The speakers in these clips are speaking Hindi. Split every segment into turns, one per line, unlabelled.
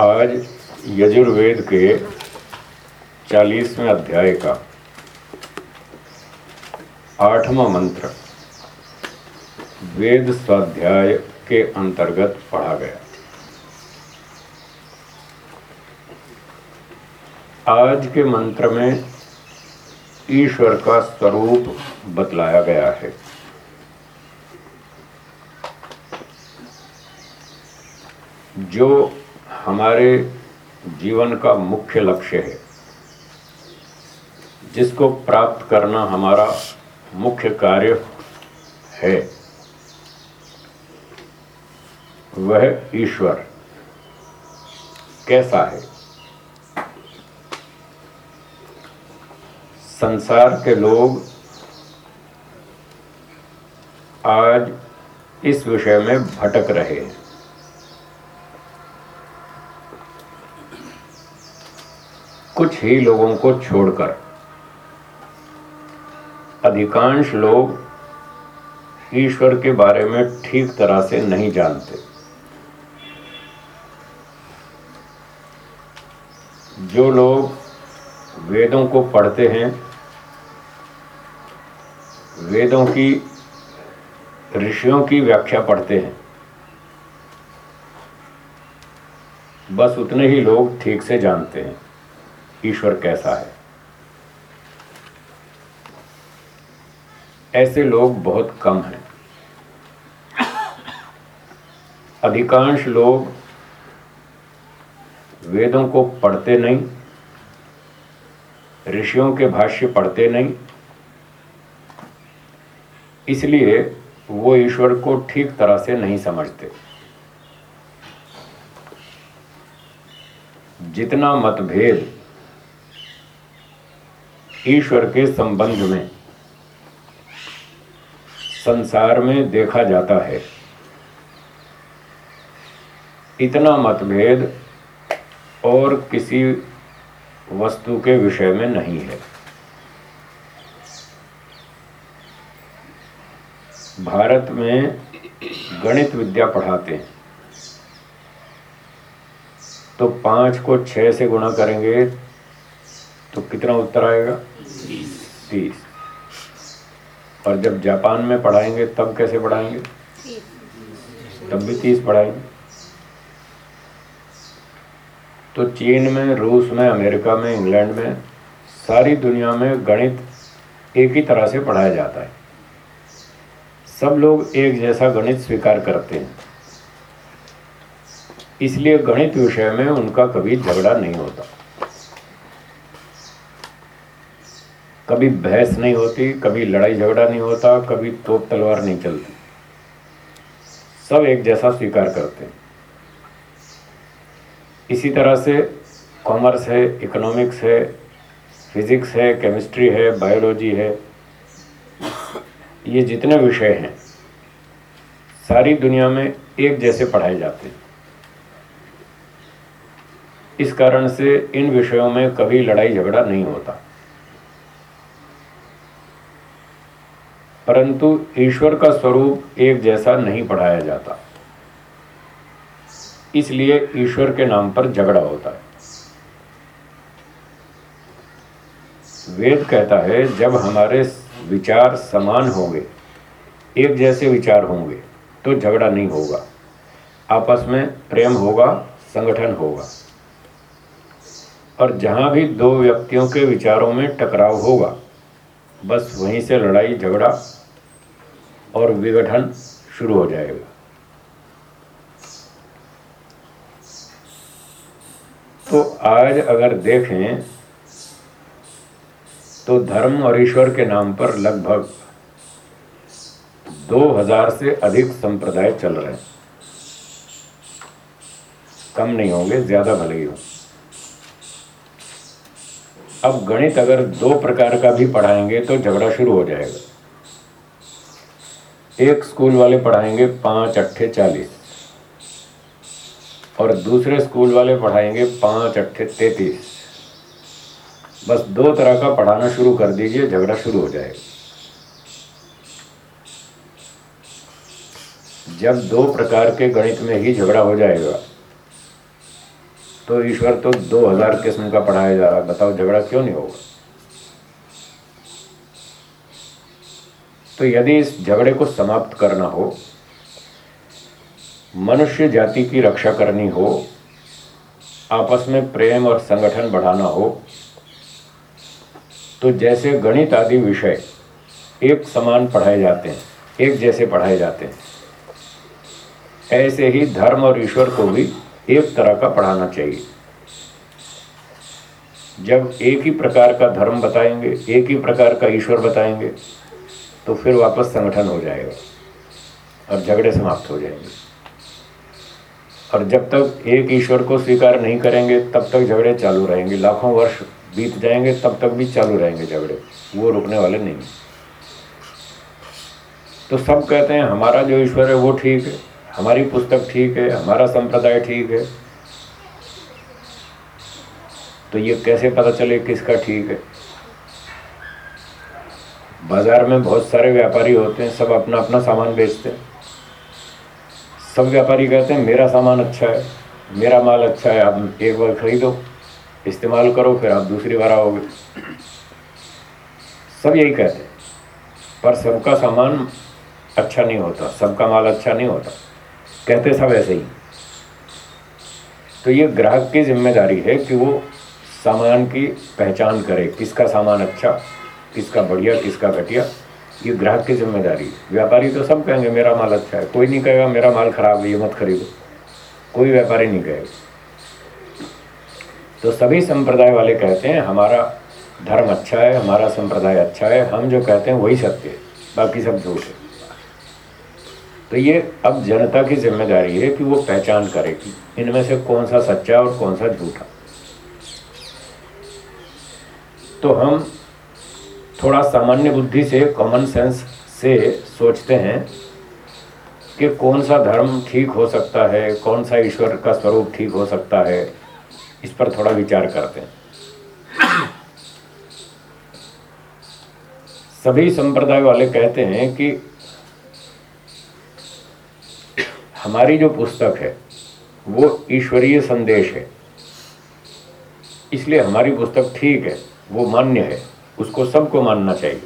आज यजुर्वेद के चालीसवें अध्याय का आठवां मंत्र वेद स्वाध्याय के अंतर्गत पढ़ा गया। आज के मंत्र में ईश्वर का स्वरूप बतलाया गया है। जो हमारे जीवन का मुख्य लक्ष्य है। जिसको प्राप्त करना हमारा मुख्य कार्य है, वह ईश्वर कैसा है? संसार के लोग आज इस विषय में भटक रहे हैं। कुछ ही लोगों को छोड़कर। अधिकांश लोग ईश्वर के बारे में ठीक तरह से नहीं जानते। जो लोग वेदों को पढ़ते हैं, वेदों की, ऋषियों की व्याख्या पढ़ते हैं। बस उतने ही लोग ठीक से जानते हैं। ईश्वर कैसा है? ऐसे लोग बहुत कम हैं। अधिकांश लोग वेदों को पढ़ते नहीं, ऋषियों के भाष्य पढ़ते नहीं, इसलिए वो ईश्वर को ठीक तरह से नहीं समझते। जितना मतभेद ईश्वर के संबंध में। संसार में देखा जाता है। इतना मतभेद और किसी वस्तु के विषय में नहीं है। भारत में गणित विद्या पढ़ाते हैं। तो पाँच को छः से गुणा करेंगे तो कितना उत्तर आएगा? तीस और जब जापान में पढ़ाएँगे, तब कैसे पढ़ाएँगे? तब भी तीस पढ़ाएँगे। तो चीन में, रूस में, अमेरिका में, इंग्लैंड में, सारी दुनिया में गणित एक ही तरह से पढ़ाया जाता है। सब लोग एक जैसा गणित स्वीकार करते हैं। इसलिए गणित विषय में उनका कभी झगड़ा नहीं होता। कभी बहस नहीं होती, कभी लड़ाई झगड़ा नहीं होता, कभी तोप तलवार नहीं चलती। सब एक जैसा स्वीकार करते हैं। इसी तरह से कॉमर्स है, इकोनॉमिक्स है, फिजिक्स है, केमिस्ट्री है, बायोलॉजी है, ये जितने विषय हैं, सारी दुनिया में एक जैसे पढ़ाए जाते हैं। इस कारण से इन विषयों में कभी लड़ाई झगड़ा नहीं होता। परंतु ईश्वर का स्वरूप एक जैसा नहीं पढ़ाया जाता। इसलिए ईश्वर के नाम पर झगड़ा होता है। वेद कहता है, जब हमारे विचार समान होंगे, एक जैसे विचार होंगे तो झगड़ा नहीं होगा। आपस में प्रेम होगा, संगठन होगा। और जहाँ भी दो व्यक्तियों के विचारों में टकराव होगा, बस वहीं से लड़ाई, झगड़ा और विघटन शुरू हो जाएगा। तो आज अगर देखें तो धर्म और ईश्वर के नाम पर लगभग 2000 से अधिक संप्रदाय चल रहे हैं। कम नहीं होंगे, ज़्यादा भले ही हो। अब गणित अगर दो प्रकार का भी पढ़ाएँगे तो झगड़ा शुरू हो जाएगा। एक स्कूल वाले पढ़ाएँगे पाँच, अट्ठे, चालीस। और दूसरे स्कूल वाले पढ़ाएँगे पाँच, अट्ठे, तैतीस। बस दो तरह का पढ़ाना शुरू कर दीजिए, झगड़ा शुरू हो जाएगा। जब दो प्रकार के गणित में ही झगड़ा हो जाएगा तो ईश्वर तो दो हज़ार किस्म का पढ़ाया जा रहा बताओ, झगड़ा क्यों नहीं होगा? तो यदि इस झगड़े को समाप्त करना हो, मनुष्य जाति की रक्षा करनी हो, आपस में प्रेम और संगठन बढ़ाना हो तो जैसे गणित आदि विषय एक समान पढ़ाए जाते हैं, एक जैसे पढ़ाए जाते हैं, ऐसे ही धर्म और ईश्वर को भी एक तरह का पढ़ाना चाहिए। जब एक ही प्रकार का धर्म बताएँगे, एक ही प्रकार का ईश्वर बताएँगे तो फिर वापस संगठन हो जाएगा और झगड़े समाप्त हो जाएँगे। और जब तक एक ईश्वर को स्वीकार नहीं करेंगे, तब तक झगड़े चालू रहेंगे। लाखों वर्ष बीत जाएँगे, तब तक भी चालू रहेंगे झगड़े। वो रुकने वाले नहीं तो सब कहते हैं, हमारा जो ईश्वर है, वो ठीक है। हमारी पुस्तक ठीक है। हमारा संप्रदाय ठीक है। तो ये कैसे पता चले किसका ठीक है? बाज़ार में बहुत सारे व्यापारी होते हैं, सब अपना अपना सामान बेचते हैं। सब व्यापारी कहते हैं, मेरा सामान अच्छा है, मेरा माल अच्छा है, आप एक बार खरीदो, इस्तेमाल करो, फिर आप दूसरी बार आओगे। सब यही कहते हैं। पर सबका सामान अच्छा नहीं होता, सबका माल अच्छा नहीं होता। कहते सब ऐसे ही। तो ये ग्राहक की ज़िम्मेदारी है कि वो सामान की पहचान करे, किसका सामान अच्छा। किसका बढ़िया, किसका घटिया, ये ग्राहक की ज़िम्मेदारी व्यापारी तो सब कहेंगे, मेरा माल अच्छा है। कोई नहीं कहेगा, मेरा माल खराब है, ये मत खरीदो। कोई व्यापारी नहीं कहेगा। तो सभी संप्रदाय वाले कहते हैं, हमारा धर्म अच्छा है, हमारा संप्रदाय अच्छा है, हम जो कहते हैं वही सत्य है, बाकी सब झूठ है। तो ये अब जनता की ज़िम्मेदारी है कि वो पहचान करे कि इनमें से कौन सा सच्चा और कौन सा झूठा। तो हम थोड़ा सामान्य बुद्धि से कॉमन सेंस से सोचते हैं कि कौन सा धर्म ठीक हो सकता है, कौन सा ईश्वर का स्वरूप ठीक हो सकता है, इस पर थोड़ा विचार करते हैं। सभी संप्रदाय वाले कहते हैं कि हमारी जो पुस्तक है, वो ईश्वरीय संदेश है। इसलिए हमारी पुस्तक ठीक है, वो मान्य है। उसको सबको मानना चाहिए।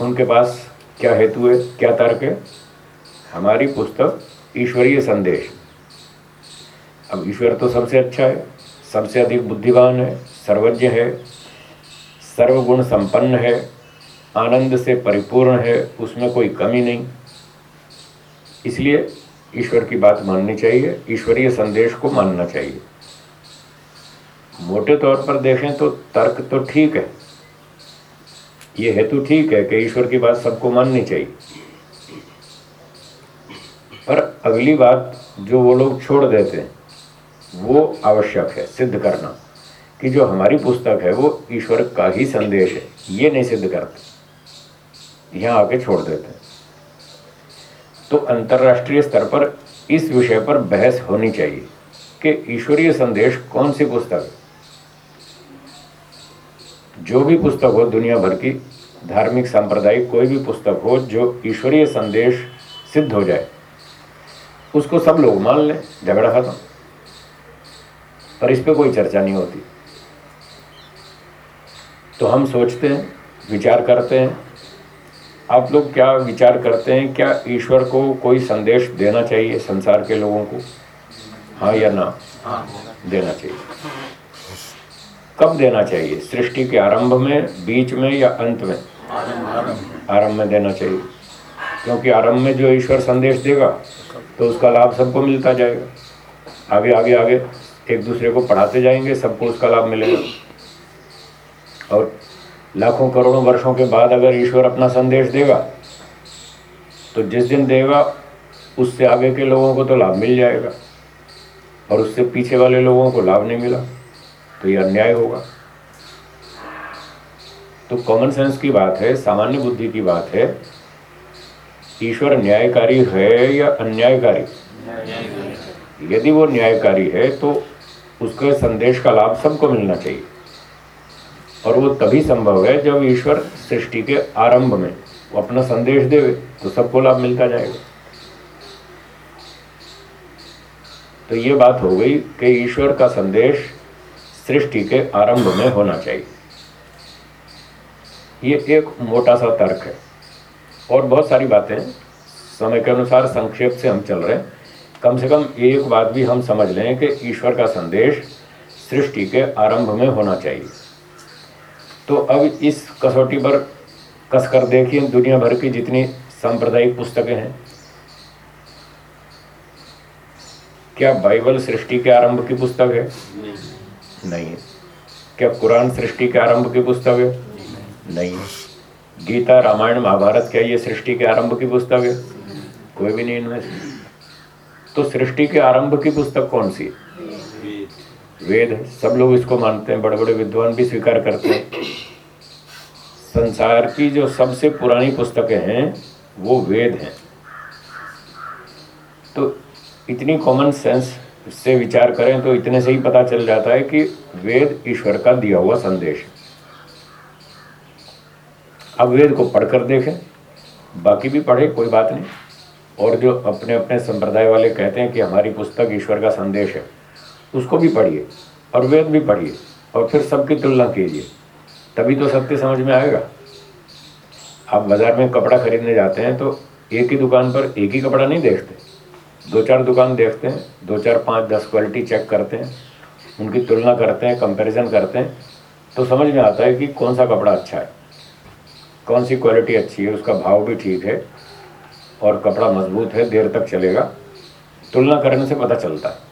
उनके पास क्या हेतु है, क्या तर्क है? हमारी पुस्तक ईश्वरीय संदेश अब ईश्वर तो सबसे अच्छा है, सबसे अधिक बुद्धिमान है, सर्वज्ञ है, सर्वगुण संपन्न है, आनंद से परिपूर्ण है, उसमें कोई कमी नहीं। इसलिए ईश्वर की बात माननी चाहिए, ईश्वरीय संदेश को मानना चाहिए। मोटे तौर पर देखें तो तर्क तो ठीक है। ये हेतु ठीक है कि ईश्वर की बात सबको माननी चाहिए। पर अगली बात जो वो लोग छोड़ देते हैं, वो आवश्यक है, सिद्ध करना। कि जो हमारी पुस्तक है, वो ईश्वर का ही संदेश है। ये नहीं सिद्ध करते। यहाँ आके छोड़ देते हैं। तो अंतर्राष्ट्रीय स्तर पर इस विषय पर बहस होनी चाहिए कि ईश्वरीय संदेश कौन सी पुस्तक है? जो भी पुस्तक हो दुनिया भर की धार्मिक सांप्रदायिक कोई भी पुस्तक हो जो ईश्वरीय संदेश सिद्ध हो जाए उसको सब लोग मान लें झगड़ा खत्म। पर इस पर कोई चर्चा नहीं होती। तो हम सोचते हैं विचार करते हैं आप लोग क्या विचार करते हैं क्या ईश्वर को कोई संदेश देना चाहिए संसार के लोगों को? हाँ या ना? हाँ। देना चाहिए। कब देना चाहिए? सृष्टि के आरंभ में, बीच में या अंत में? आरंभ में देना चाहिए। क्योंकि आरंभ में जो ईश्वर संदेश देगा तो उसका लाभ सबको मिलता जाएगा। आगे आगे आगे एक दूसरे को पढ़ाते जाएँगे, सबको उसका लाभ मिलेगा। और लाखों, करोड़ों वर्षों के बाद अगर ईश्वर अपना संदेश देगा तो जिस दिन देगा, उससे आगे के लोगों को तो लाभ मिल जाएगा। और उससे पीछे वाले लोगों को लाभ नहीं मिला। तो ये अन्याय होगा। तो कॉमन सेंस की बात है सामान्य बुद्धि की बात है ईश्वर न्यायकारी है या अन्यायकारी? यदि वो न्यायकारी है तो उसके संदेश का लाभ सबको मिलना चाहिए। और वो तभी संभव है जब ईश्वर सृष्टि के आरंभ में वो अपना संदेश देवे तो सबको लाभ मिलता जाएगा। तो ये बात हो गई कि ईश्वर का संदेश सृष्टि के आरंभ में होना चाहिए। ये एक मोटा सा तर्क है। और बहुत सारी बातें समय के अनुसार संक्षेप से हम चल रहे हैं। कम से कम एक बात भी हम समझ लें कि ईश्वर का संदेश सृष्टि के आरंभ में होना चाहिए। तो अब इस कसौटी पर कस कर देखिए, दुनिया भर की जितनी सांप्रदायिक पुस्तकें हैं। क्या बाइबल सृष्टि के आरंभ की पुस्तक है? नहीं है। क्या कुरान सृष्टि के आरंभ की पुस्तक है? नहीं है। गीता रामायण महाभारत क्या ये सृष्टि के आरंभ की पुस्तक है? कोई भी नहीं इनमें तो सृष्टि के आरंभ की पुस्तक कौन सी वेद। सब लोग इसको मानते हैं बड़े बड़े विद्वान भी स्वीकार करते हैं। संसार की जो सबसे पुरानी पुस्तकें हैं वो वेद हैं। तो इतनी कॉमन सेंस से विचार करें तो इतने से ही पता चल जाता है कि वेद ईश्वर का दिया हुआ संदेश है। अब वेद को पढ़कर देखें। बाकी भी पढ़े, कोई बात नहीं। और जो अपने अपने संप्रदाय वाले कहते हैं कि हमारी पुस्तक ईश्वर का संदेश है, उसको भी पढ़िए और वेद भी पढ़िए और फिर सबकी तुलना कीजिए। तभी तो सत्य समझ में आएगा। आप बाज़ार में कपड़ा खरीदने जाते हैं तो एक ही दुकान पर एक ही कपड़ा नहीं देखते। दो चार दुकान देखते हैं दो चार पाँच, दस क्वालिटी चेक करते हैं, उनकी तुलना करते हैं कंपैरिजन करते हैं तो समझ में आता है कि कौन सा कपड़ा अच्छा है। कौन सी क्वालिटी अच्छी है, उसका भाव भी ठीक है, और कपड़ा मज़बूत है, देर तक चलेगा। तुलना करने से पता चलता है।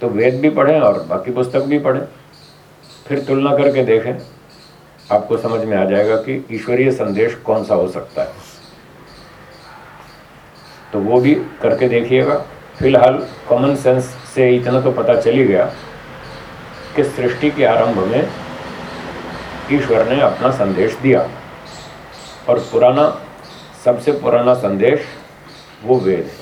तो वेद भी पढ़ें और बाकी पुस्तक भी पढ़ें, फिर तुलना करके देखें। आपको समझ में आ जाएगा कि ईश्वरीय संदेश कौन सा हो सकता है। तो वो भी करके देखिएगा। फ़िलहाल कॉमन सेंस से इतना तो पता चल गया कि सृष्टि के आरंभ में ईश्वर ने अपना संदेश दिया। और पुराना, सबसे पुराना संदेश वो वेद है।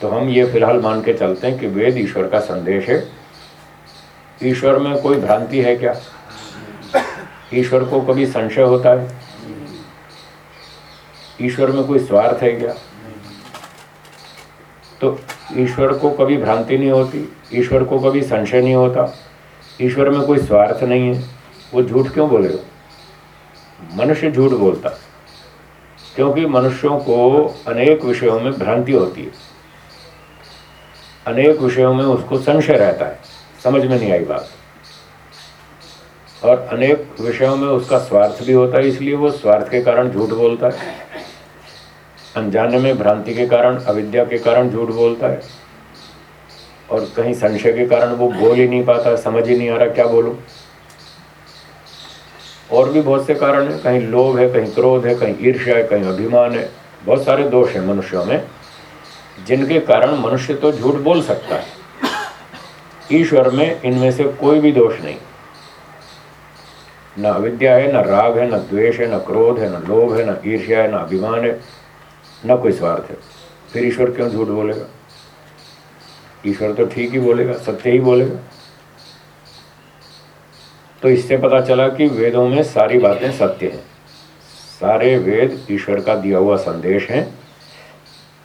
तो हम ये फ़िलहाल मान के चलते हैं कि वेद ईश्वर का संदेश है। ईश्वर में कोई भ्रांति है क्या? ईश्वर को कभी संशय होता है? ईश्वर में कोई स्वार्थ है क्या? तो ईश्वर को कभी भ्रांति नहीं होती, ईश्वर को कभी संशय नहीं होता। ईश्वर में कोई स्वार्थ नहीं है। वो झूठ क्यों बोलेगा मनुष्य झूठ बोलता क्योंकि मनुष्यों को अनेक विषयों में भ्रांति होती है। अनेक विषयों में उसको संशय रहता है। समझ में नहीं आई बात। और अनेक विषयों में उसका स्वार्थ भी होता है, इसलिए वो स्वार्थ के कारण झूठ बोलता है। अनजाने में भ्रांति के कारण, अविद्या के कारण झूठ बोलता है। और कहीं संशय के कारण वो बोल ही नहीं पाता, समझ ही नहीं आ रहा क्या बोलूँ। और भी बहुत से कारण है। कहीं लोभ है, कहीं क्रोध है, कहीं ईर्ष्या है, कहीं अभिमान है। बहुत सारे दोष हैं मनुष्यों में, जिनके कारण मनुष्य तो झूठ बोल सकता है। ईश्वर में इनमें से कोई भी दोष नहीं। न अविद्या है, न राग है, न द्वेष है, न क्रोध है, न लोभ है, न ईर्ष्या है, न अभिमान है। न कोई स्वार्थ है। फिर ईश्वर क्यों झूठ बोलेगा? ईश्वर तो ठीक ही बोलेगा, सत्य ही बोलेगा। तो इससे पता चला कि वेदों में सारी बातें सत्य हैं। सारे वेद ईश्वर का दिया हुआ संदेश हैं।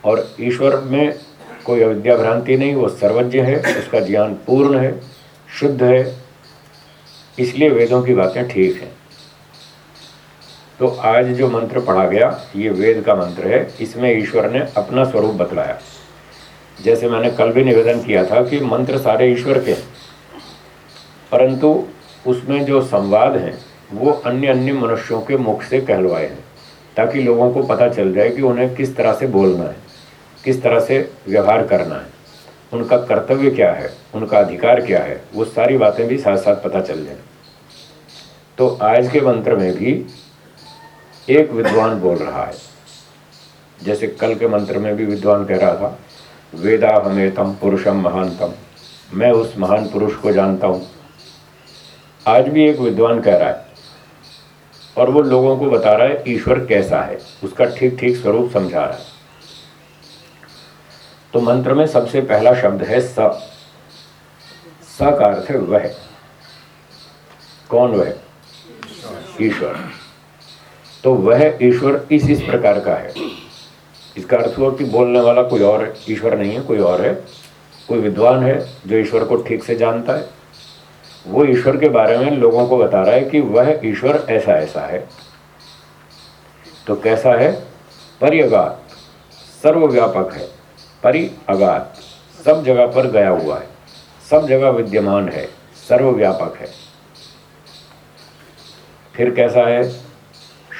और ईश्वर में कोई अविद्या भ्रांति नहीं, वो सर्वज्ञ है, उसका ज्ञान पूर्ण है, शुद्ध है। इसलिए वेदों की बातें ठीक हैं। तो आज जो मंत्र पढ़ा गया, ये वेद का मंत्र है, इसमें ईश्वर ने अपना स्वरूप बतलाया। जैसे मैंने कल भी निवेदन किया था कि मंत्र सारे ईश्वर के हैं, परंतु उसमें जो संवाद हैं, वो अन्य अन्य मनुष्यों के मुख से कहलवाए हैं, ताकि लोगों को पता चल जाए कि उन्हें किस तरह से बोलना है, किस तरह से व्यवहार करना है, उनका कर्तव्य क्या है, उनका अधिकार क्या है, वो सारी बातें भी साथ साथ पता चल जाए। तो आज के मंत्र में भी एक विद्वान बोल रहा है। जैसे कल के मंत्र में भी विद्वान कह रहा था, वेदा हमेतम पुरुषम महानतम मैं उस महान पुरुष को जानता हूँ। आज भी एक विद्वान कह रहा है। और वो लोगों को बता रहा है, ईश्वर कैसा है? उसका ठीक ठीक स्वरूप समझा रहा है। तो मंत्र में सबसे पहला शब्द है स। स का अर्थ है वह। कौन वह? ईश्वर। तो वह ईश्वर इस इस प्रकार का है। इसका अर्थ हुआ कि बोलने वाला कोई और ईश्वर नहीं है, कोई और है। कोई विद्वान है जो ईश्वर को ठीक से जानता है। वो ईश्वर के बारे में लोगों को बता रहा है कि वह ईश्वर ऐसा ऐसा है। तो कैसा है? परिअगात सर्वव्यापक है। परि अगात सब जगह पर गया हुआ है। सब जगह विद्यमान है। सर्वव्यापक है। फिर कैसा है?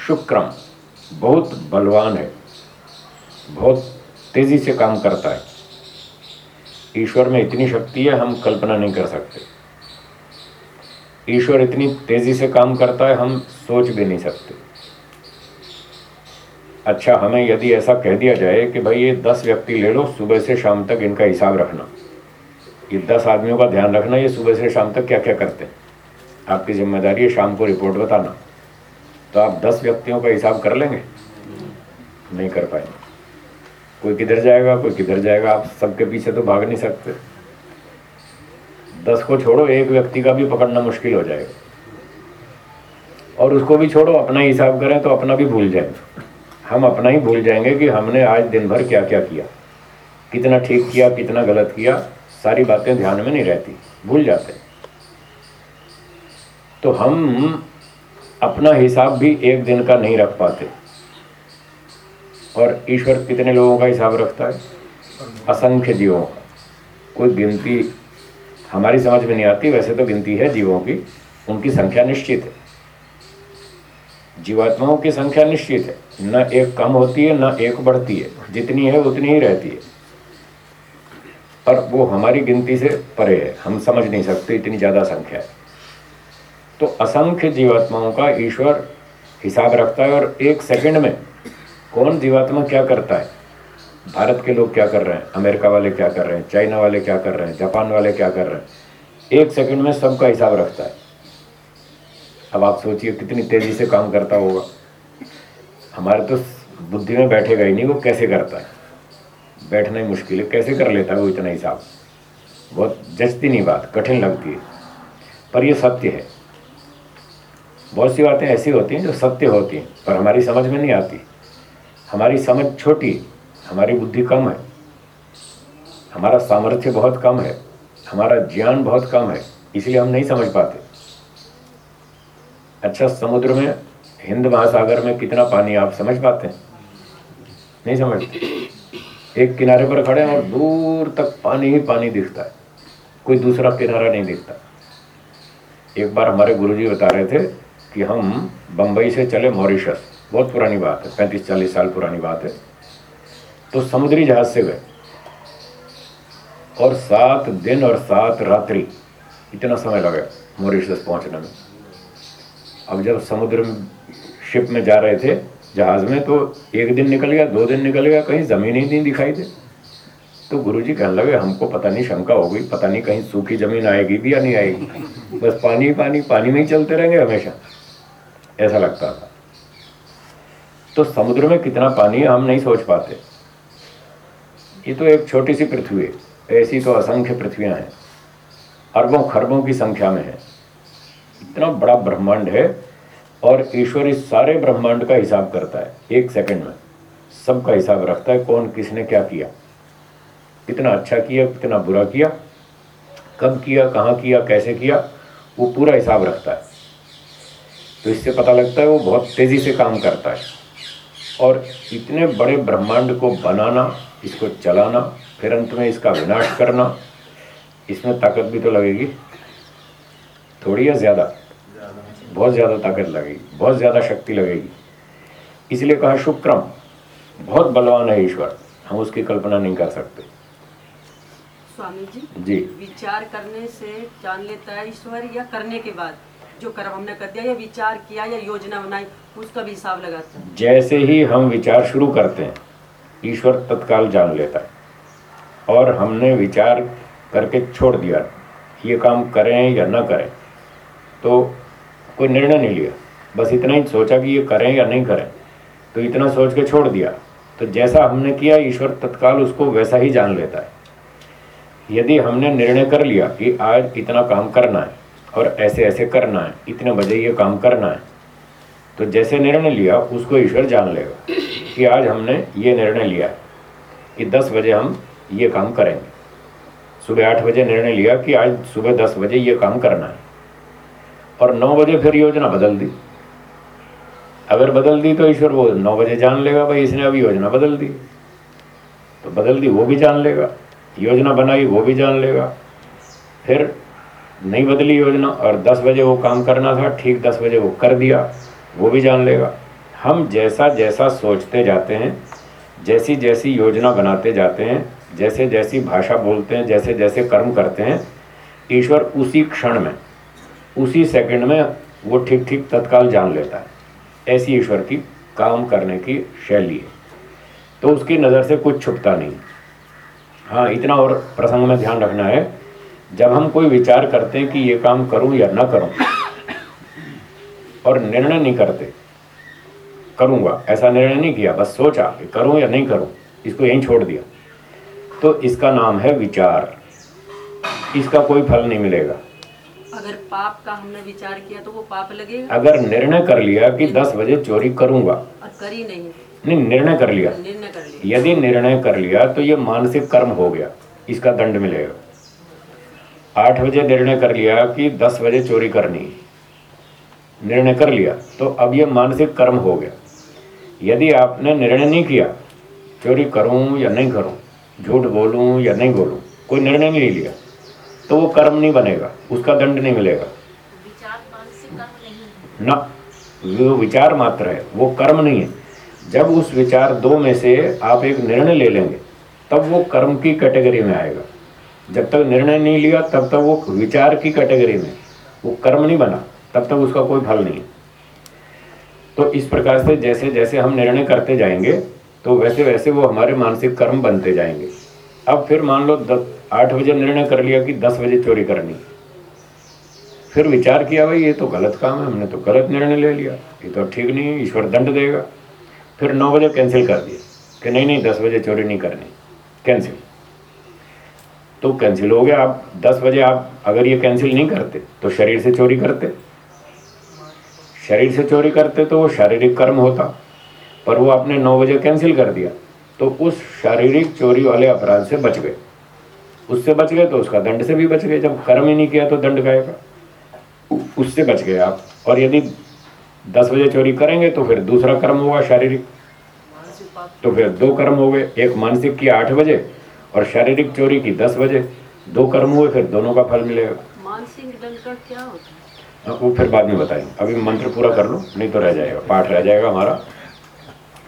शुक्रम, बहुत बलवान है, बहुत तेज़ी से काम करता है। ईश्वर में इतनी शक्ति है, हम कल्पना नहीं कर सकते। ईश्वर इतनी तेज़ी से काम करता है, हम सोच भी नहीं सकते। अच्छा हमें यदि ऐसा कह दिया जाए कि भाई ये दस व्यक्ति ले लो, सुबह से शाम तक इनका हिसाब रखना। ये दस आदमियों का ध्यान रखना, ये सुबह से शाम तक क्या क्या करते हैं। आपकी ज़िम्मेदारी है, शाम को रिपोर्ट बताना। तो आप दस व्यक्तियों का हिसाब कर लेंगे? नहीं कर पाएँगे। कोई किधर जाएगा, कोई किधर जाएगा, आप सबके पीछे तो भाग नहीं सकते। दस को छोड़ो, एक व्यक्ति का भी पकड़ना मुश्किल हो जाएगा। और उसको भी छोड़ो, अपना हिसाब करें तो अपना भी भूल जाएँगे। हम अपना ही भूल जाएँगे कि हमने आज दिन भर क्या क्या किया। कितना ठीक किया, कितना गलत किया, सारी बातें ध्यान में नहीं रहती, भूल जाते। तो हम अपना हिसाब भी एक दिन का नहीं रख पाते। और ईश्वर कितने लोगों का हिसाब रखता है? असंख्य जीवों का। कोई गिनती हमारी समझ में नहीं आती, वैसे तो गिनती है जीवों की। उनकी संख्या निश्चित है। जीवात्माओं की संख्या निश्चित है। न एक कम होती है, न एक बढ़ती है। जितनी है, उतनी ही रहती है। और वो हमारी गिनती से परे है। हम समझ नहीं सकते, इतनी ज़्यादा संख्या है। तो असंख्य जीवात्माओं का ईश्वर हिसाब रखता है और एक सेकंड में कौन जीवात्मा क्या करता है? भारत के लोग क्या कर रहे हैं? अमेरिका वाले क्या कर रहे हैं? चाइना वाले क्या कर रहे हैं? जापान वाले क्या कर रहे हैं? एक सेकंड में सबका हिसाब रखता है। अब आप सोचिए कितनी तेज़ी से काम करता होगा। हमारे तो बुद्धि में बैठेगा ही नहीं, वो कैसे करता है? बैठना ही मुश्किल है, कैसे कर लेता है वो इतना हिसाब? बहुत जचती नहीं बात, कठिन लगती है। पर ये सत्य है। बहुत सी बातें ऐसी होती हैं जो सत्य होती हैं, पर हमारी समझ में नहीं आती। हमारी समझ छोटी, हमारी बुद्धि कम है। हमारा सामर्थ्य बहुत कम है, हमारा ज्ञान बहुत कम है, इसलिए हम नहीं समझ पाते। अच्छा समुद्र में, हिंद महासागर में कितना पानी आप समझ पाते हैं? नहीं समझते? एक किनारे पर खड़े और दूर तक पानी ही पानी दिखता है। कोई दूसरा किनारा नहीं दिखता। एक बार हमारे गुरुजी बता रहे थे कि हम बम्बई से चले मॉरिशस। बहुत पुरानी बात है, पैंतीस चालीस साल पुरानी बात है। तो समुद्री जहाज़ से गए। और सात दिन और सात रात्रि इतना समय लगा मॉरिशस पहुँचने में। अब जब समुद्र में शिप में जा रहे थे जहाज़ में तो एक दिन निकल गया, दो दिन निकल गया, कहीं ज़मीन ही नहीं दिखाई दे। तो गुरुजी कहने लगे, हमको पता नहीं, शंका हो गई पता नहीं कहीं सूखी ज़मीन आएगी भी या नहीं आएगी। बस पानी पानी पानी में ही चलते रहेंगे हमेशा। ऐसा लगता था। तो समुद्र में कितना पानी हम नहीं सोच पाते। ये तो एक छोटी सी पृथ्वी है। ऐसी तो असंख्य पृथ्वियाँ हैं। अरबों खरबों की संख्या में है। इतना बड़ा ब्रह्मांड है और ईश्वर इस सारे ब्रह्मांड का हिसाब करता है, एक सेकंड में। सबका हिसाब रखता है कौन किसने क्या किया। कितना अच्छा किया, कितना बुरा किया। कब किया, कहाँ किया, कैसे किया, वो पूरा हिसाब रखता है। तो इससे पता लगता है वो बहुत तेज़ी से काम करता है। और इतने बड़े ब्रह्मांड को बनाना इसको चलाना फिर अंत में इसका विनाश करना इसमें ताकत भी तो लगेगी। थोड़ी या ज़्यादा? बहुत ज़्यादा ताकत लगेगी बहुत ज़्यादा शक्ति लगेगी। इसलिए कहा शुक्रम बहुत बलवान है ईश्वर हम उसकी कल्पना नहीं कर सकते।
स्वामी जी
जी।
विचार करने से जान लेता है ईश्वर या करने के बाद? जो कर्म हमने कर दिया, या विचार किया, या योजना बनाई, उसका भी हिसाब लगाता है।
जैसे ही हम विचार शुरू करते हैं, ईश्वर तत्काल जान लेता है। और हमने विचार करके छोड़ दिया, ये काम करें या ना करें तो कोई निर्णय नहीं लिया। बस इतना ही सोचा कि ये करें या नहीं करें तो इतना सोच के छोड़ दिया। तो जैसा हमने किया, ईश्वर तत्काल उसको वैसा ही जान लेता है। यदि हमने निर्णय कर लिया कि आज इतना काम करना है और ऐसे ऐसे करना है, इतने बजे ये काम करना है। तो जैसे निर्णय लिया, उसको ईश्वर जान लेगा कि आज हमने ये निर्णय लिया कि दस बजे हम ये काम करेंगे। सुबह आठ बजे निर्णय लिया कि आज सुबह दस बजे ये काम करना है। और नौ बजे फिर योजना बदल दी। अगर बदल दी तो ईश्वर वो नौ बजे जान लेगा, भाई इसने अभी योजना बदल दी। तो बदल दी, वो भी जान लेगा। योजना बनाई, वो भी जान लेगा। फिर नहीं बदली योजना और दस बजे वो काम करना था, ठीक दस बजे वो कर दिया, वो भी जान लेगा। हम जैसा जैसा सोचते जाते हैं, जैसी जैसी योजना बनाते जाते हैं, जैसे जैसी भाषा बोलते हैं, जैसे जैसे कर्म करते हैं, ईश्वर उसी क्षण में, उसी सेकंड में वो ठीक ठीक तत्काल जान लेता है। ऐसी ईश्वर की काम करने की शैली है। तो उसकी नज़र से कुछ छुपता नहीं। हाँ इतना और प्रसंग में ध्यान रखना है। जब हम कोई विचार करते हैं कि ये काम करूँ या ना करूँ और निर्णय नहीं करते करूँगा ऐसा निर्णय नहीं किया बस सोचा कि करूँ या नहीं करूँ इसको यहीं छोड़ दिया। तो इसका नाम है विचार। इसका कोई फल नहीं मिलेगा।
अगर पाप का हमने विचार किया तो वो पाप लगेगा?
अगर निर्णय कर लिया कि दस बजे चोरी करूँगा।
और करी नहीं।
नहीं निर्णय कर लिया।
निर्णय कर लिया।
यदि निर्णय कर लिया तो ये मानसिक कर्म हो गया इसका दंड मिलेगा। आठ बजे निर्णय कर लिया कि दस बजे चोरी करनी। निर्णय कर लिया। तो अब ये मानसिक कर्म हो गया। यदि आपने निर्णय नहीं किया चोरी करूँ या नहीं करूँ झूठ बोलूँ या नहीं बोलूँ कोई निर्णय नहीं लिया तो वो कर्म नहीं बनेगा उसका दंड नहीं मिलेगा।
विचार मानसिक कर्म नहीं है।
ना वो विचार मात्र है वो कर्म नहीं है। जब उस विचार दो में से आप एक निर्णय ले लेंगे तब वो कर्म की कैटेगरी में आएगा। जब तक निर्णय नहीं लिया, तब तक वो विचार की कैटेगरी में, वो कर्म नहीं बना, तब तक उसका कोई फल नहीं तो इस प्रकार से जैसे जैसे हम निर्णय करते जाएँगे तो वैसे वैसे वो हमारे मानसिक कर्म बनते जाएँगे। अब फिर मान लो, दस, आठ बजे निर्णय कर लिया कि दस बजे चोरी करनी। फिर विचार किया, भाई, ये तो गलत काम है, हमने तो गलत निर्णय ले लिया, ये तो ठीक नहीं है, ईश्वर दंड देगा। फिर नौ बजे कैंसिल कर दिया कि नहीं नहीं, दस बजे चोरी नहीं करनी कैंसिल तो कैंसिल हो गया, आप दस बजे आप, अगर ये कैंसिल नहीं करते तो शरीर से चोरी करते। शरीर से चोरी करते तो वो शारीरिक कर्म होता, पर वो आपने नौ बजे कैंसिल कर दिया तो उस शारीरिक चोरी वाले अपराध से बच गए। उससे बच गए तो उसका दंड से भी बच गए, जब कर्म ही नहीं किया तो दंड गाएगा उससे बच गए आप, और यदि दस बजे चोरी करेंगे तो फिर दूसरा कर्म होगा शारीरिक। तो फिर दो कर्म हो गए, एक मानसिक किया आठ बजे और शारीरिक चोरी की दस बजे दो कर्म हुए फिर दोनों का फल मिलेगा।
मानसिक दंड क्या होता है?
हाँ, वो फिर बाद में बताएँगे। अभी मंत्र पूरा कर लो नहीं तो रह जाएगा पाठ रह जाएगा हमारा।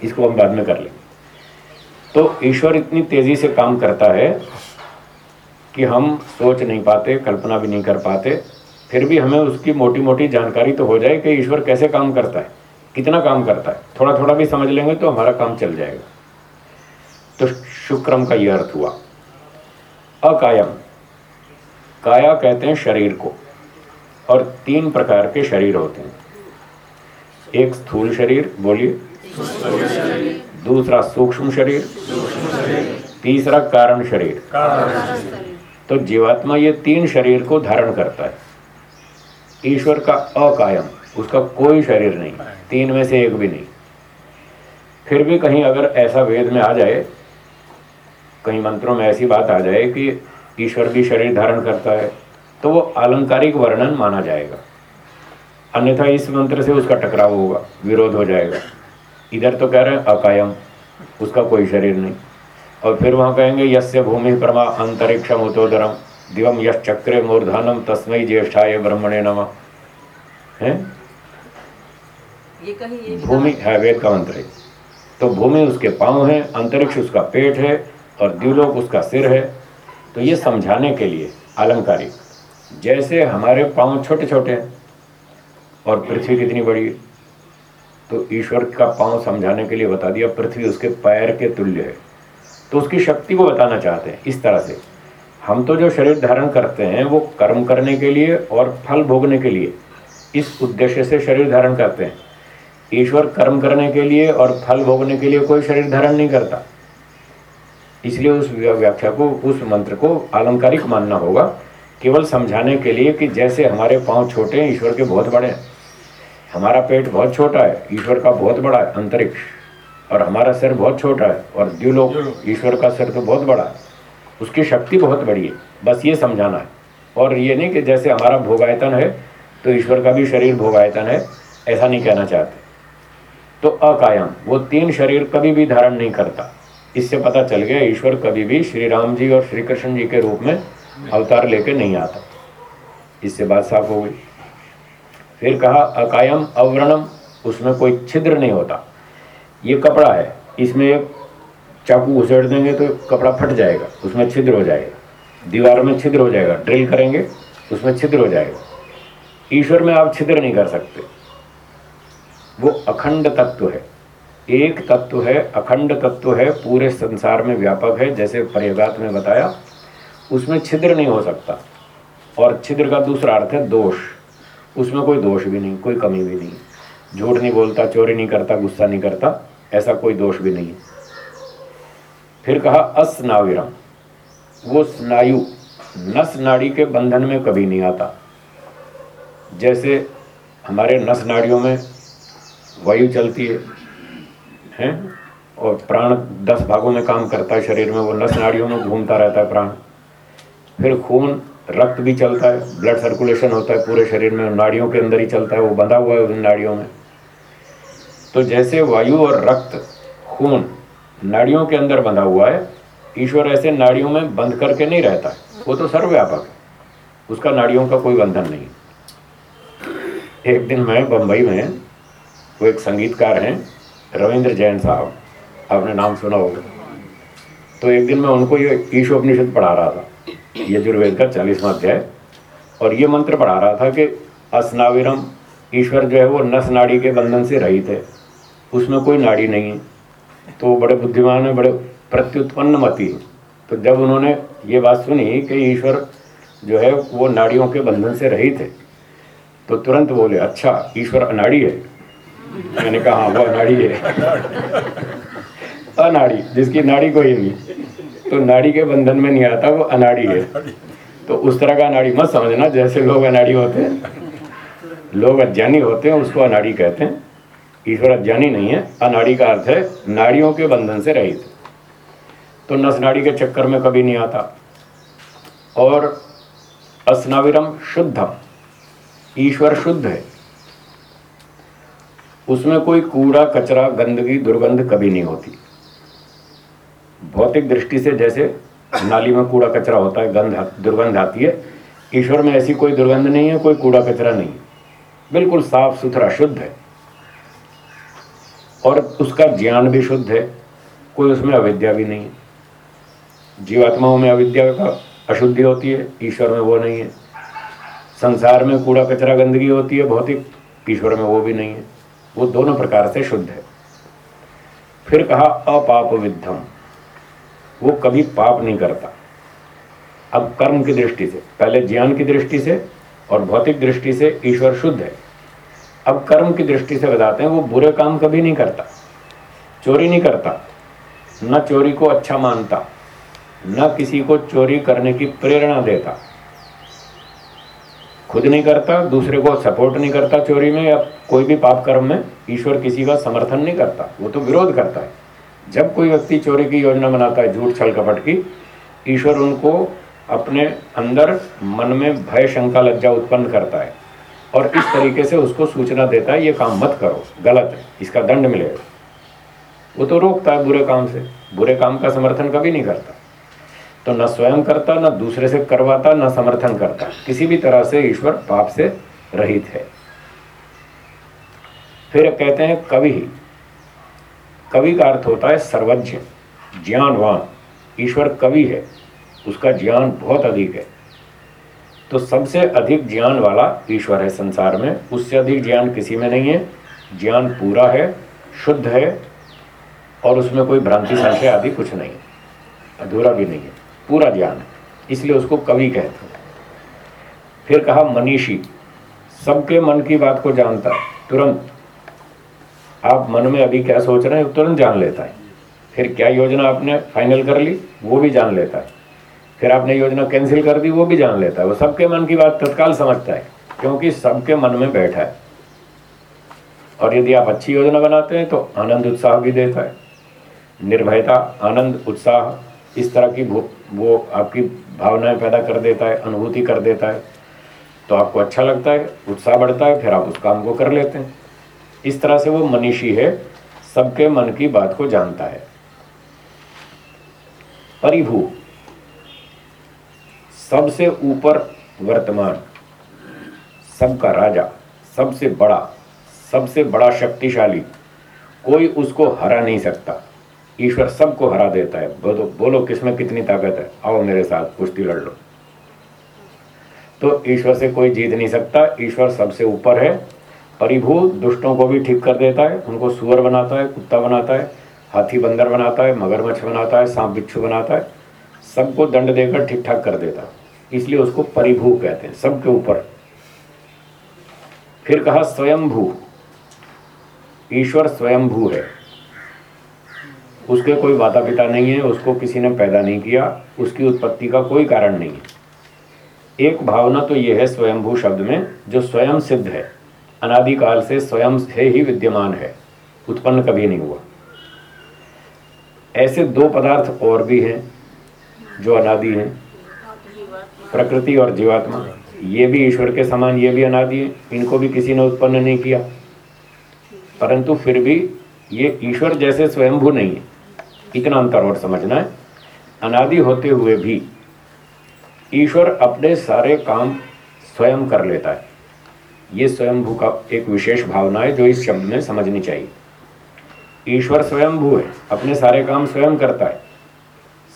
इसको हम बाद में कर लेंगे। तो ईश्वर इतनी तेज़ी से काम करता है कि हम सोच नहीं पाते कल्पना भी नहीं कर पाते। फिर भी हमें उसकी मोटी मोटी जानकारी तो हो जाए कि ईश्वर कैसे काम करता है कितना काम करता है। थोड़ा थोड़ा भी समझ लेंगे तो हमारा काम चल जाएगा। शुक्रम का यह अर्थ हुआ। अकायम। काया कहते हैं शरीर को, और तीन प्रकार के शरीर होते हैं। एक स्थूल शरीर, बोलिए। दूसरा सूक्ष्म शरीर। तीसरा कारण शरीर। तो जीवात्मा ये तीन शरीर को धारण करता है। ईश्वर का अकायम, उसका कोई शरीर नहीं, तीन में से एक भी नहीं। फिर भी कहीं अगर ऐसा वेद में आ जाए कहीं मंत्रों में ऐसी बात आ जाए कि ईश्वर भी शरीर धारण करता है तो वो आलंकारिक वर्णन माना जाएगा। अन्यथा इस मंत्र से उसका टकराव होगा विरोध हो जाएगा। इधर तो कह रहे हैं अकायम उसका कोई शरीर नहीं। और फिर वहाँ कहेंगे यस्य भूमि प्रमा अंतरिक्षम उतोदरम दिवम यश चक्रे मूर्धानम तस्मय ज्येष्ठाय ब्रह्मणे नमः। हैं?
ये ये
भूमि है वेद का मंत्र है। तो भूमि उसके पाँव है अंतरिक्ष उसका पेट है और द्युलोक उसका सिर है तो ये समझाने के लिए अलंकारिक जैसे हमारे पाँव छोटे छोटे हैं और पृथ्वी कितनी बड़ी है तो ईश्वर का पाँव समझाने के लिए बता दिया, पृथ्वी उसके पैर के तुल्य है। तो उसकी शक्ति को बताना चाहते हैं, इस तरह से। हम तो जो शरीर धारण करते हैं, वो कर्म करने के लिए और फल भोगने के लिए, इस उद्देश्य से शरीर धारण करते हैं। ईश्वर कर्म करने के लिए और फल भोगने के लिए कोई शरीर धारण नहीं करता। इसलिए उस व्याख्या को उस मंत्र को आलंकारिक मानना होगा। केवल समझाने के लिए कि जैसे हमारे पाँव छोटे हैं ईश्वर के बहुत बड़े हैं। हमारा पेट बहुत छोटा है ईश्वर का बहुत बड़ा है अंतरिक्ष। और हमारा सिर बहुत छोटा है और द्युलोक ईश्वर का सिर तो बहुत बड़ा है उसकी शक्ति बहुत बड़ी है। बस ये समझाना है। और ये नहीं कि जैसे हमारा भोगायतन है तो ईश्वर का भी शरीर भोगायतन है ऐसा नहीं कहना चाहते। तो अकायम वो तीन शरीर कभी भी धारण नहीं करता। इससे पता चल गया ईश्वर कभी भी श्री राम जी और श्री कृष्ण जी के रूप में अवतार लेके नहीं आता। इससे बात साफ़ हो गई। फिर कहा, अकायम अव्रणम, उसमें कोई छिद्र नहीं होता। ये कपड़ा है, इसमें एक चाकू घुसेड़ देंगे तो कपड़ा फट जाएगा, उसमें छिद्र हो जाएगा। दीवार में छिद्र हो जाएगा, ड्रिल करेंगे, उसमें छिद्र हो जाएगा। ईश्वर में आप छिद्र नहीं कर सकते। वो अखंड तत्व है। एक तत्व है, अखंड तत्व है, पूरे संसार में व्यापक है, जैसे परिगात में बताया, उसमें छिद्र नहीं हो सकता। और छिद्र का दूसरा अर्थ है दोष। उसमें कोई दोष भी नहीं, कोई कमी भी नहीं। झूठ नहीं बोलता, चोरी नहीं करता, गुस्सा नहीं करता, ऐसा कोई दोष भी नहीं। है फिर कहा अस्नाविरम वो स्नायु नस नाड़ी के बंधन में कभी नहीं आता। जैसे हमारे नस नाड़ियों में वायु चलती है हैं और प्राण दस भागों में काम करता है, शरीर में वो नस नाड़ियों में घूमता रहता है प्राण। फिर खून, रक्त भी चलता है ब्लड सर्कुलेशन होता है पूरे शरीर में, नाड़ियों के अंदर ही चलता है, वो बंधा हुआ है उन नाड़ियों में। तो जैसे वायु और रक्त, खून नाड़ियों के अंदर बंधा हुआ है, ईश्वर ऐसे नाड़ियों में बंद करके नहीं रहता। है वो तो सर्वव्यापक है। उसका नाड़ियों का कोई बंधन नहीं एक दिन मैं बम्बई में, वो एक संगीतकार हैं रविंद्र जैन साहब, आपने नाम सुना होगा। तो एक दिन मैं उनको ये ईशोपनिषद पढ़ा रहा था यजुर्वेद का चालीसवा अध्याय, और ये मंत्र पढ़ा रहा था कि असनाविरम, ईश्वर जो है वो नस नाड़ी के बंधन से रहित है, उसमें कोई नाड़ी नहीं है। तो बड़े बुद्धिमान है, बड़े प्रत्युत्पन्न मती तो जब उन्होंने ये बात सुनी कि ईश्वर जो है वो नाड़ियों के बंधन से रहित है तो तुरंत बोले अच्छा ईश्वर अनाड़ी है। मैंने कहा हाँ वो अनाड़ी है। अनाड़ी, जिसकी नाड़ी कोई नहीं। तो नाड़ी के बंधन में नहीं आता, वो अनाड़ी है। तो उस तरह का अनाड़ी मत समझना, जैसे लोग अनाड़ी होते हैं। लोग अज्ञानी होते हैं, उसको अनाड़ी कहते हैं। ईश्वर अज्ञानी नहीं है। अनाड़ी का अर्थ है, नाड़ियों के बंधन से रहित। तो नस नाड़ी के चक्कर में कभी नहीं आता। और अस्नाविरम शुद्धम। ईश्वर शुद्ध है। उसमें कोई कूड़ा, कचरा, गंदगी, दुर्गंध कभी नहीं होती। भौतिक दृष्टि से जैसे नाली में कूड़ा, कचरा होता है, गंध, दुर्गंध आती है, ईश्वर में ऐसी कोई दुर्गंध नहीं है, कोई कूड़ा, कचरा नहीं है। बिल्कुल साफ़ सुथरा, शुद्ध है। और उसका ज्ञान भी शुद्ध है, कोई उसमें अविद्या भी नहीं है। जीवात्माओं में अविद्या का अशुद्धि होती है, ईश्वर में वो नहीं है। संसार में कूड़ा, कचरा, गंदगी होती है, भौतिक, ईश्वर में वो भी नहीं है। वो दोनों प्रकार से शुद्ध है। फिर कहा अपाप विद्धम वो कभी पाप नहीं करता। अब कर्म की दृष्टि से, पहले ज्ञान की दृष्टि से और भौतिक दृष्टि से ईश्वर शुद्ध है। अब कर्म की दृष्टि से बताते हैं, वो बुरे काम कभी नहीं करता। चोरी नहीं करता। न चोरी को अच्छा मानता। न किसी को चोरी करने की प्रेरणा देता। खुद नहीं करता, दूसरे को सपोर्ट नहीं करता चोरी में या कोई भी पाप कर्म में, ईश्वर किसी का समर्थन नहीं करता, वो तो विरोध करता है। जब कोई व्यक्ति चोरी की योजना बनाता है, झूठ छल कपट की, ईश्वर उनको अपने अंदर मन में भय, शंका, लज्जा उत्पन्न करता है और इस तरीके से उसको सूचना देता है, ये काम मत करो, गलत है, इसका दंड मिलेगा। वो तो रोकता है बुरे काम से, बुरे काम का समर्थन कभी नहीं करता। तो न स्वयं करता न दूसरे से करवाता, न समर्थन करता किसी भी तरह से ईश्वर पाप से रहित है। फिर कहते हैं, कवि। कवि का अर्थ होता है सर्वज्ञ, ज्ञानवान। ईश्वर कवि है, उसका ज्ञान बहुत अधिक है। तो सबसे अधिक ज्ञान वाला ईश्वर है संसार में। उससे अधिक ज्ञान किसी में नहीं है। ज्ञान पूरा है, शुद्ध है, और उसमें कोई भ्रांति संख्या आदि कुछ नहीं है। अधूरा भी नहीं है। पूरा ज्ञान है। इसलिए उसको कवि कहते हैं। फिर कहा, मनीषी, सबके मन की बात को जानता है, तुरंत। आप मन में अभी क्या सोच रहे हैं तुरंत जान लेता है। फिर क्या योजना आपने फाइनल कर ली, वो भी जान लेता है। फिर आपने योजना कैंसिल कर दी, वो भी जान लेता है। वो सबके मन की बात तत्काल समझता है, क्योंकि सबके मन में बैठा है। और यदि आप अच्छी योजना बनाते हैं तो आनंद उत्साह भी देता है। निर्भयता, आनंद, उत्साह, इस तरह की वो आपकी भावनाएँ पैदा कर देता है, अनुभूति कर देता है। तो आपको अच्छा लगता है, उत्साह बढ़ता है, फिर आप उस काम को कर लेते हैं। इस तरह से वो मनीषी है, सबके मन की बात को जानता है। परिभू, सबसे ऊपर वर्तमान, सबका राजा, सबसे बड़ा सबसे बड़ा शक्तिशाली, कोई उसको हरा नहीं सकता। ईश्वर सबको हरा देता है। बोलो बोलो किसमें कितनी ताकत है? आओ मेरे साथ, कुश्ती लड़ लो। तो ईश्वर से कोई जीत नहीं सकता। ईश्वर सबसे ऊपर है। परिभू दुष्टों को भी ठीक कर देता है। उनको सुअर बनाता है, कुत्ता बनाता है, हाथी बंदर बनाता है, मगरमच्छ बनाता है, सांप बिच्छू बनाता है। सबको दंड देकर ठीक ठाक कर देता है। इसलिए उसको परिभू कहते हैं, सबके ऊपर। फिर कहा, स्वयंभू। ईश्वर स्वयंभू है। उसके कोई माता पिता नहीं है, उसको किसी ने पैदा नहीं किया, उसकी उत्पत्ति का कोई कारण नहीं है। एक भावना तो यह है स्वयंभू शब्द में, जो स्वयं सिद्ध है। अनादिकाल से स्वयं से ही विद्यमान है। उत्पन्न कभी नहीं हुआ। ऐसे दो पदार्थ और भी हैं, जो अनादि हैं। प्रकृति और जीवात्मा। ये भी ईश्वर के समान, ये भी अनादि है। इनको भी किसी ने उत्पन्न नहीं किया। परंतु फिर भी ये ईश्वर जैसे स्वयंभू नहीं है। इतना अंतर और समझना है। अनादि होते हुए भी ईश्वर अपने सारे काम स्वयं कर लेता है। ये स्वयंभू का एक विशेष भावना है जो इस शब्द में समझनी चाहिए। ईश्वर स्वयंभू है, अपने सारे काम स्वयं करता है।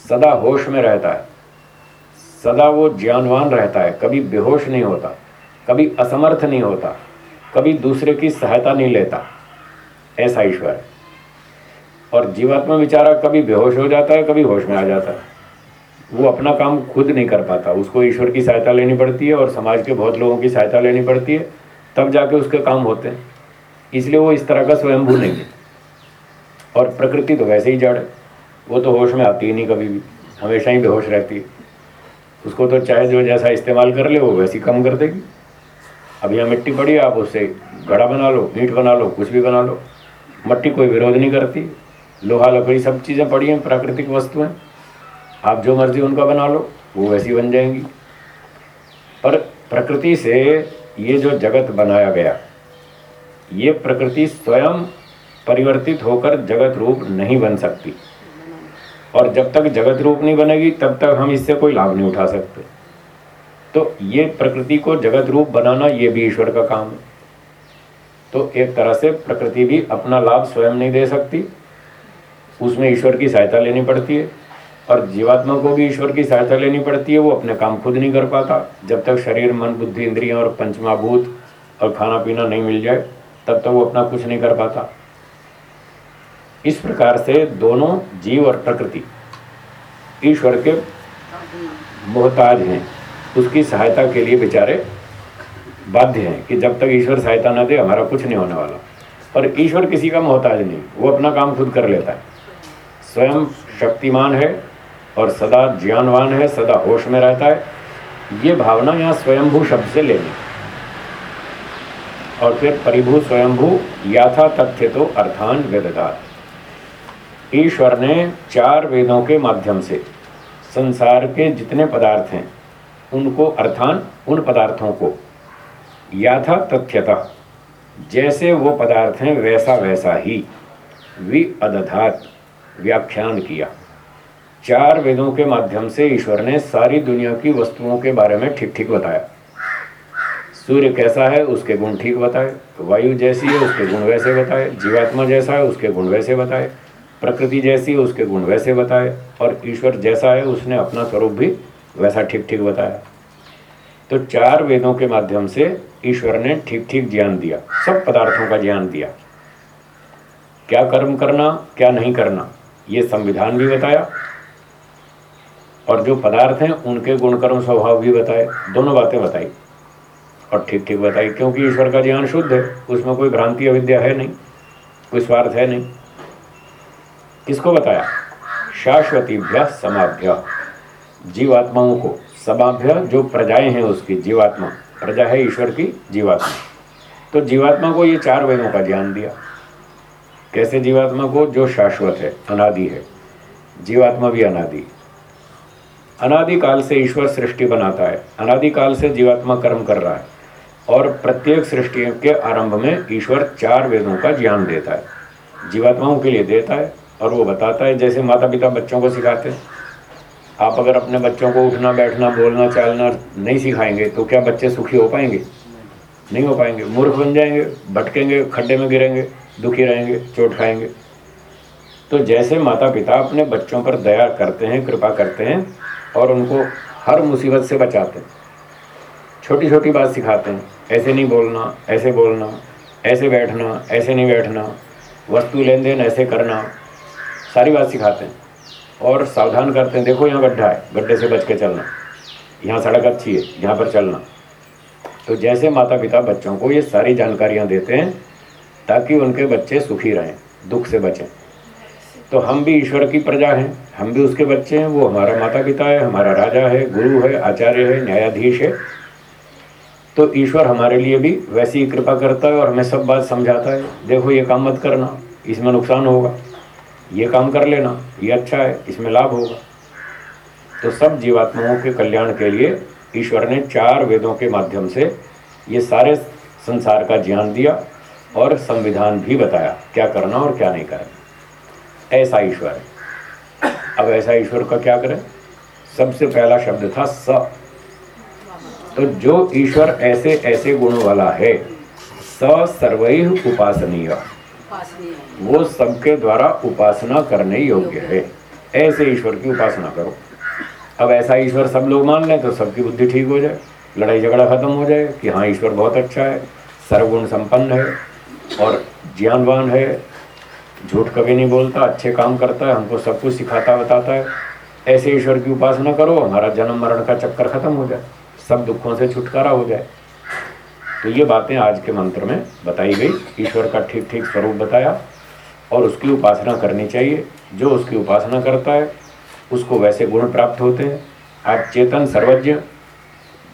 सदा होश में रहता है। सदा वो ज्ञानवान रहता है, कभी बेहोश नहीं होता, कभी असमर्थ नहीं होता, कभी दूसरे की सहायता नहीं लेता। ऐसा ईश्वर है। और जीवात्मा बेचारा कभी बेहोश हो जाता है, कभी होश में आ जाता है। वो अपना काम खुद नहीं कर पाता। उसको ईश्वर की सहायता लेनी पड़ती है और समाज के बहुत लोगों की सहायता लेनी पड़ती है। तब जाके उसके काम होते हैं। इसलिए वो इस तरह का स्वयंभू नहीं है। और प्रकृति तो वैसे ही जड़ है। वो तो होश में आती ही नहीं कभी भी। हमेशा ही बेहोश रहती है। उसको तो चाहे जो जैसा इस्तेमाल कर ले, वो वैसी कम कर देगी। अब यहाँ मिट्टी पड़ी आप उससे घड़ा बना लो, ईंट बना लो, कुछ भी बना लो। मट्टी कोई विरोध नहीं करती। लोहा लकड़ी सब चीज़ें पड़ी हैं, प्राकृतिक वस्तुएँ। आप जो मर्ज़ी उनका बना लो, वो वैसी बन जाएँगी। पर प्रकृति से ये जो जगत बनाया गया, ये प्रकृति स्वयं परिवर्तित होकर जगत रूप नहीं बन सकती। और जब तक जगत रूप नहीं बनेगी, तब तक हम इससे कोई लाभ नहीं उठा सकते। तो ये प्रकृति को जगत रूप बनाना, ये भी ईश्वर का काम है। तो एक तरह से प्रकृति भी अपना लाभ स्वयं नहीं दे सकती उसमें ईश्वर की सहायता लेनी पड़ती है। और जीवात्मा को भी ईश्वर की सहायता लेनी पड़ती है, वो अपने काम खुद नहीं कर पाता। जब तक शरीर, मन, बुद्धि, इंद्रियाँ और पंचमाभूत और खाना पीना नहीं मिल जाए, तब तक वो अपना कुछ नहीं कर पाता। इस प्रकार से दोनों जीव और प्रकृति ईश्वर के मोहताज हैं। उसकी सहायता के लिए बेचारे बाध्य हैं कि जब तक ईश्वर सहायता ना दे, हमारा कुछ नहीं होने वाला। पर ईश्वर किसी का मोहताज नहीं, वो अपना काम खुद कर लेता है। स्वयं शक्तिमान है और सदा ज्ञानवान है, सदा होश में रहता है। ये भावना यहाँ स्वयंभू शब्द से लेनी और फिर परिभू स्वयंभू याथा तथ्य तो अर्थान वेददात। ईश्वर ने चार वेदों के माध्यम से संसार के जितने पदार्थ हैं, उनको अर्थान उन पदार्थों को याथा तथ्यता, जैसे वो पदार्थ हैं वैसा वैसा ही वि अदधात व्याख्यान किया। चार वेदों के माध्यम से ईश्वर ने सारी दुनिया की वस्तुओं के बारे में ठीक ठीक बताया। सूर्य कैसा है, उसके गुण ठीक बताए। वायु जैसी है, उसके गुण वैसे बताए। जीवात्मा जैसा है, उसके गुण वैसे बताए। प्रकृति जैसी है, उसके गुण वैसे बताए। और ईश्वर जैसा है, उसने अपना स्वरूप भी वैसा ठीक ठीक बताया। तो चार वेदों के माध्यम से ईश्वर ने ठीक ठीक ज्ञान दिया। सब पदार्थों का ज्ञान दिया। क्या कर्म करना, क्या नहीं करना। ये संविधान भी बताया और जो पदार्थ हैं, उनके गुणकर्म स्वभाव भी बताए, दोनों बातें बताई। और ठीक ठीक बताई, क्योंकि ईश्वर का ज्ञान शुद्ध है, उसमें कोई भ्रांति अविद्या है नहीं, कोई स्वार्थ है नहीं। किसको बताया? शाश्वतीभ्य समाभ्य। जीवात्माओं को। समाभ्य जो प्रजाएँ हैं उसकी, जीवात्मा। प्रजा है ईश्वर की, जीवात्मा। तो जीवात्मा को ये चार वेदों का ज्ञान दिया। कैसे जीवात्मा को? जो शाश्वत है, अनादि है। जीवात्मा भी अनादि। अनादि काल से ईश्वर सृष्टि बनाता है। अनादि काल से जीवात्मा कर्म कर रहा है। और प्रत्येक सृष्टि के आरंभ में ईश्वर चार वेदों का ज्ञान देता है। जीवात्माओं के लिए देता है और वो बताता है, जैसे माता पिता बच्चों को सिखाते हैं। आप अगर अपने बच्चों को उठना, बैठना, बोलना, चालना नहीं सिखाएँगे तो क्या बच्चे सुखी हो पाएँगे? नहीं हो पाएँगे। मूर्ख बन जाएँगे, भटकेंगे, खड्डे में गिरेंगे। दुखी रहेंगे, चोट खाएँगे। तो जैसे माता पिता अपने बच्चों पर दया करते हैं, कृपा करते हैं और उनको हर मुसीबत से बचाते हैं। छोटी छोटी बात सिखाते हैं, ऐसे नहीं बोलना, ऐसे बोलना, ऐसे बैठना, ऐसे नहीं बैठना, वस्तु लेन देन ऐसे करना, सारी बात सिखाते हैं और सावधान करते हैं, देखो यहाँ गड्ढा है, गड्ढे से बच के चलना, यहाँ सड़क अच्छी है, यहाँ पर चलना। तो जैसे माता पिता बच्चों को ये सारी जानकारियाँ देते हैं ताकि उनके बच्चे सुखी रहें, दुख से बचें। तो हम भी ईश्वर की प्रजा हैं, हम भी उसके बच्चे हैं, वो हमारा माता पिता है, हमारा राजा है, गुरु है, आचार्य है, न्यायाधीश है। तो ईश्वर हमारे लिए भी वैसी ही कृपा करता है और हमें सब बात समझाता है, देखो ये काम मत करना, इसमें नुकसान होगा, ये काम कर लेना, ये अच्छा है, इसमें लाभ होगा। तो सब जीवात्माओं के कल्याण के लिए ईश्वर ने चार वेदों के माध्यम से ये सारे संसार का ज्ञान दिया और संविधान भी बताया क्या करना और क्या नहीं करना। ऐसा ईश्वर है। अब ऐसा ईश्वर का क्या करें? सबसे पहला शब्द था स। तो जो ईश्वर ऐसे ऐसे गुणों वाला है, स सर्वै उपासनीय। वो सबके द्वारा उपासना करने योग्य है। ऐसे ईश्वर की उपासना करो। अब ऐसा ईश्वर सब लोग मान लें तो सबकी बुद्धि ठीक हो जाए, लड़ाई झगड़ा खत्म हो जाए कि हाँ ईश्वर बहुत अच्छा है, सर्वगुण संपन्न है। और ज्ञानवान है, झूठ कभी नहीं बोलता, अच्छे काम करता है, हमको सब कुछ सिखाता, बताता है। ऐसे ईश्वर की उपासना करो, हमारा जन्म मरण का चक्कर खत्म हो जाए, सब दुखों से छुटकारा हो जाए। तो ये बातें आज के मंत्र में बताई गई। ईश्वर का ठीक ठीक स्वरूप बताया और उसकी उपासना करनी चाहिए। जो उसकी उपासना करता है, उसको वैसे गुण प्राप्त होते हैं। आज चेतन सर्वज्ञ,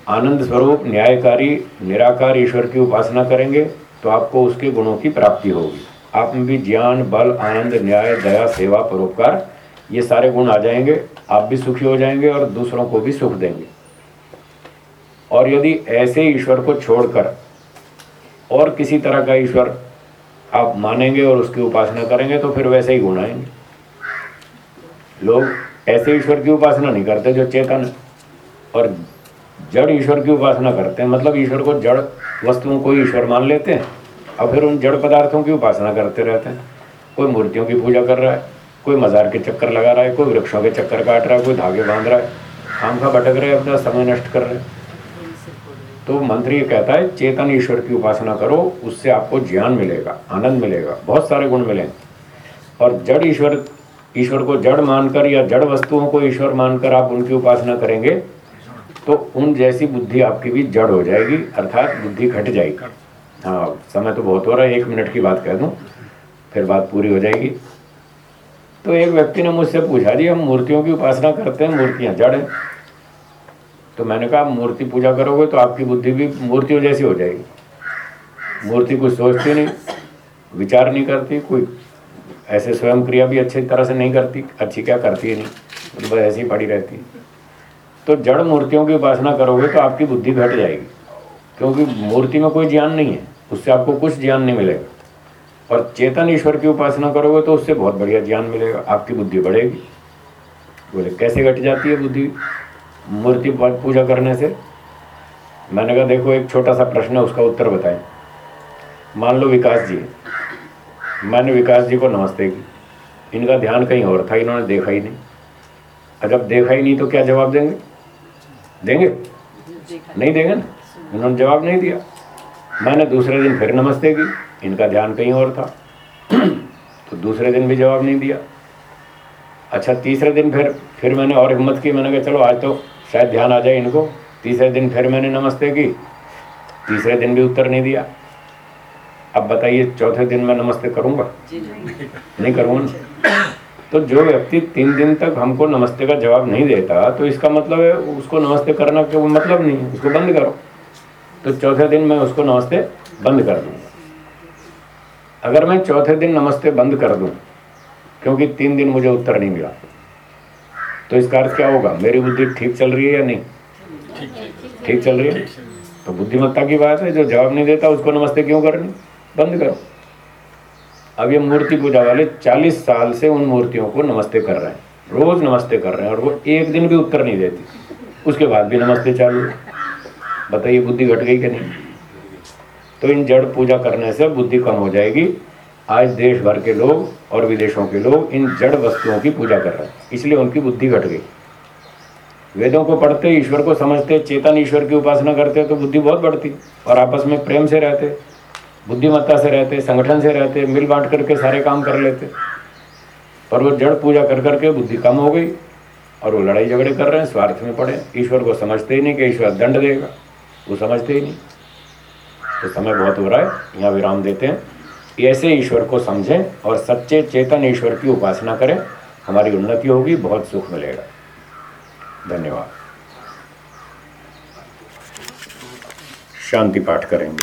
आनंद स्वरूप, न्यायकारी, निराकार ईश्वर की उपासना करेंगे। तो आपको उसके गुणों की प्राप्ति होगी। आप में भी ज्ञान, बल, आनंद, न्याय, दया, सेवा, परोपकार, ये सारे गुण आ जाएँगे, आप भी सुखी हो जाएँगे और दूसरों को भी सुख देंगे। और यदि ऐसे ईश्वर को छोड़कर और किसी तरह का ईश्वर आप मानेंगे और उसकी उपासना करेंगे तो फिर वैसे ही गुण आएँगे। लोग ऐसे ईश्वर की उपासना नहीं करते जो चेतन और जड़ ईश्वर की उपासना करते हैं। मतलब ईश्वर को जड़ वस्तुओं को ईश्वर मान लेते हैं। और फिर उन जड़ पदार्थों की उपासना करते रहते हैं। कोई मूर्तियों की पूजा कर रहा है, कोई मज़ार के चक्कर लगा रहा है, कोई वृक्षों के चक्कर काट रहा है, कोई धागे बाँध रहा है खाम खा भटक रहे अपना समय नष्ट कर रहे तो मंत्र ये कहता है, चेतन ईश्वर की उपासना करो, उससे आपको ज्ञान मिलेगा, आनंद मिलेगा, बहुत सारे गुण मिलेंगे और जड़ ईश्वर ईश्वर को जड़ मानकर या जड़ वस्तुओं को ईश्वर मानकर आप उनकी उपासना करेंगे तो उन जैसी बुद्धि आपकी भी जड़ हो जाएगी, अर्थात बुद्धि घट जाएगी। हाँ समय तो बहुत हो रहा है, एक मिनट की बात कह दूँ, फिर बात पूरी हो जाएगी। तो एक व्यक्ति ने मुझसे पूछा, जी, हम मूर्तियों की उपासना करते हैं, मूर्तियाँ जड़ हैं। तो मैंने कहा मूर्ति पूजा करोगे तो आपकी बुद्धि भी मूर्तियों जैसी हो जाएगी। मूर्ति कुछ सोचती नहीं, विचार नहीं करती, कोई ऐसे स्वयं क्रिया भी अच्छी तरह से नहीं करती, अच्छी क्या करती है नहीं बस ऐसी पड़ी रहती तो जड़ मूर्तियों की उपासना करोगे तो आपकी बुद्धि घट जाएगी, क्योंकि मूर्ति में कोई ज्ञान नहीं है। उससे आपको कुछ ज्ञान नहीं मिलेगा। और चेतन ईश्वर की उपासना करोगे तो उससे बहुत बढ़िया ज्ञान मिलेगा। आपकी बुद्धि बढ़ेगी। बोले कैसे घट जाती है बुद्धि? मूर्ति पूजा करने से। मैंने कहा देखो एक छोटा सा प्रश्न है उसका उत्तर बताएँ। मान लो विकास जी मैंने विकास जी को नमस्ते की। इनका ध्यान कहीं और था इन्होंने देखा ही नहीं। जब देखा ही नहीं तो क्या जवाब देंगे? देंगे? नहीं देंगे ना? इन्होंने जवाब नहीं दिया। मैंने दूसरे दिन फिर नमस्ते की इनका ध्यान कहीं और था। तो दूसरे दिन भी जवाब नहीं दिया। अच्छा तीसरे दिन फिर फिर मैंने और हिम्मत की मैंने कहा चलो आज तो शायद ध्यान आ जाए इनको। तीसरे दिन फिर मैंने नमस्ते की तीसरे दिन भी उत्तर नहीं दिया। अब बताइए चौथे दिन मैं नमस्ते करूँगा? नहीं करूँगा तो जो व्यक्ति तीन दिन तक हमको नमस्ते का जवाब नहीं देता तो इसका मतलब है उसको नमस्ते करना कोई मतलब नहीं है उसको बंद करो। तो चौथे दिन मैं उसको नमस्ते बंद कर दूँगा अगर मैं चौथे दिन नमस्ते बंद कर दूँ, क्योंकि तीन दिन मुझे उत्तर नहीं मिला तो इसका अर्थ क्या होगा? मेरी बुद्धि ठीक चल रही है या नहीं? ठीक चल रही है। तो बुद्धिमत्ता की बात है, जो जवाब नहीं देता उसको नमस्ते क्यों करनी? बंद करो। अब ये मूर्ति पूजा वाले 40 साल से उन मूर्तियों को नमस्ते कर रहे हैं। रोज नमस्ते कर रहे हैं और वो एक दिन भी उत्तर नहीं देती। उसके बाद भी नमस्ते चालू। बताइए बुद्धि घट गई कि नहीं? तो इन जड़ पूजा करने से बुद्धि कम हो जाएगी। आज देश भर के लोग और विदेशों के लोग इन जड़ वस्तुओं की पूजा कर रहे हैं। इसलिए उनकी बुद्धि घट गई। वेदों को पढ़ते, ईश्वर को समझते, चेतन ईश्वर की उपासना करते तो बुद्धि बहुत बढ़ती और आपस में प्रेम से रहते, बुद्धिमत्ता से रहते, संगठन से रहते, मिल बांट करके सारे काम कर लेते। पर वो जड़ पूजा कर करके बुद्धि कम हो गई और वो लड़ाई झगड़े कर रहे हैं, स्वार्थ में पड़े। ईश्वर को समझते ही नहीं कि ईश्वर दंड देगा। वो समझते ही नहीं। तो समय बहुत हो रहा है, यहाँ विराम देते हैं। ऐसे ईश्वर को समझें और सच्चे चेतन ईश्वर की उपासना करें। हमारी उन्नति होगी, बहुत सुख मिलेगा। धन्यवाद। शांति पाठ करेंगे।